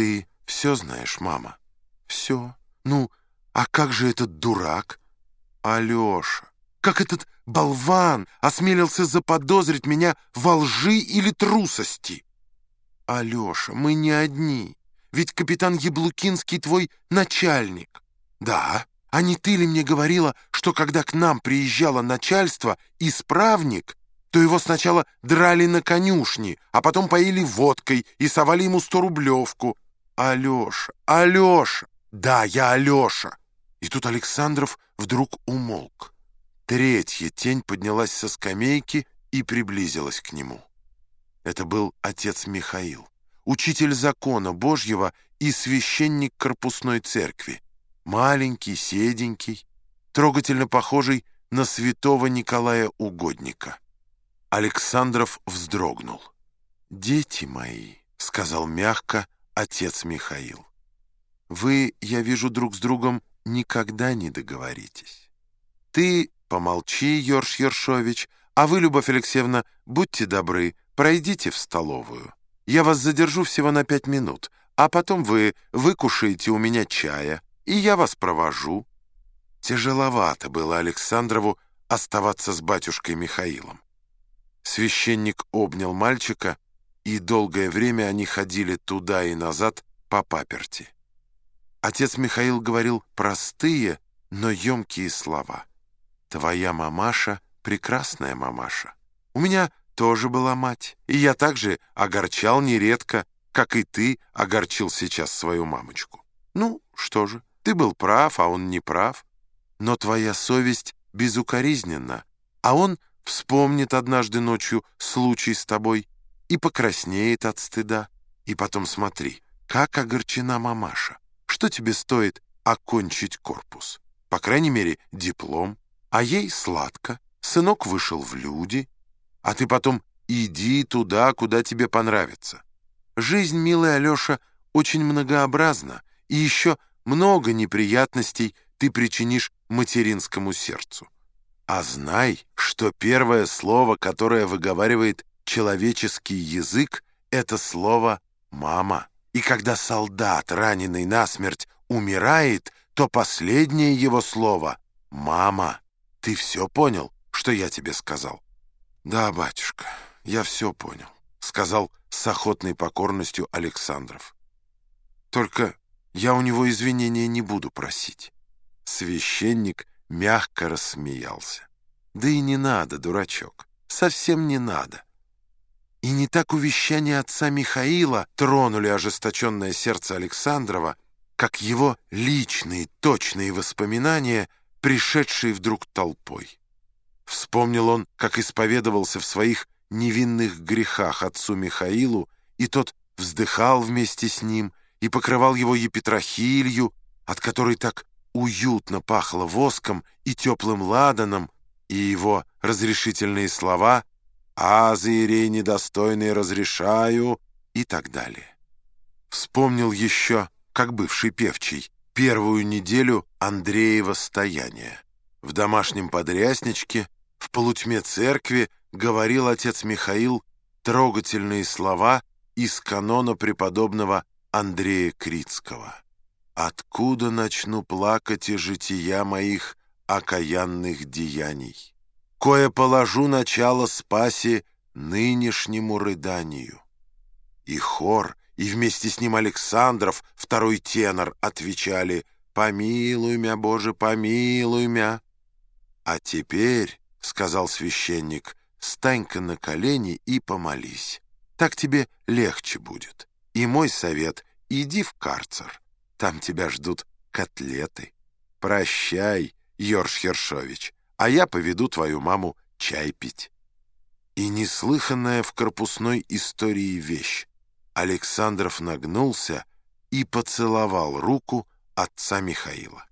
Ты все знаешь, мама? Все. Ну, а как же этот дурак? Алеша. Как этот болван осмелился заподозрить меня во лжи или трусости? Алеша, мы не одни. Ведь капитан Яблукинский твой начальник. Да, а не ты ли мне говорила, что когда к нам приезжало начальство, исправник, то его сначала драли на конюшне, а потом поили водкой и совали ему сто рублевку. Алеша, Алеша, да, я Алеша. И тут Александров вдруг умолк. Третья тень поднялась со скамейки и приблизилась к нему. Это был отец Михаил, учитель закона Божьего и священник корпусной церкви, маленький, седенький, трогательно похожий на святого Николая Угодника. Александров вздрогнул. «Дети мои», — сказал мягко отец Михаил, — «вы, я вижу, друг с другом никогда не договоритесь. Ты помолчи, Йорш Ершович, а вы, Любовь Алексеевна, будьте добры, пройдите в столовую. Я вас задержу всего на пять минут, а потом вы выкушаете у меня чая, и я вас провожу». Тяжеловато было Александрову оставаться с батюшкой Михаилом. Священник обнял мальчика, и долгое время они ходили туда и назад по паперти. Отец Михаил говорил простые, но емкие слова. «Твоя мамаша — прекрасная мамаша. У меня тоже была мать, и я также огорчал нередко, как и ты огорчил сейчас свою мамочку. Ну, что же, ты был прав, а он не прав. Но твоя совесть безукоризненна, а он вспомнит однажды ночью случай с тобой и покраснеет от стыда. И потом смотри, как огорчена мамаша. Что тебе стоит окончить корпус? По крайней мере, диплом. А ей сладко. Сынок вышел в люди. А ты потом иди туда, куда тебе понравится. Жизнь, милая Алеша, очень многообразна. И еще много неприятностей ты причинишь материнскому сердцу. А знай, что первое слово, которое выговаривает человеческий язык, это слово «мама». И когда солдат, раненый насмерть, умирает, то последнее его слово «мама». Ты все понял, что я тебе сказал? Да, батюшка, я все понял, сказал с охотной покорностью Александров. Только я у него извинения не буду просить. Священник мягко рассмеялся. «Да и не надо, дурачок, совсем не надо». И не так увещания отца Михаила тронули ожесточенное сердце Александрова, как его личные точные воспоминания, пришедшие вдруг толпой. Вспомнил он, как исповедовался в своих невинных грехах отцу Михаилу, и тот вздыхал вместе с ним и покрывал его епитрахилью, от которой так уютно пахло воском и теплым ладаном, и его разрешительные слова «А, заирей недостойный, разрешаю» и так далее. Вспомнил еще, как бывший певчий, первую неделю Андреева стояния. В домашнем подрясничке, в полутьме церкви говорил отец Михаил трогательные слова из канона преподобного Андрея Крицкого. Откуда начну плакать и жития моих окаянных деяний? Кое положу начало спаси нынешнему рыданию. И хор, и вместе с ним Александров, второй тенор, отвечали «Помилуй мя, Боже, помилуй мя». «А теперь, — сказал священник, — стань-ка на колени и помолись. Так тебе легче будет. И мой совет — иди в карцер». Там тебя ждут котлеты. Прощай, Йорш Хершович, а я поведу твою маму чай пить. И неслыханная в корпусной истории вещь. Александров нагнулся и поцеловал руку отца Михаила.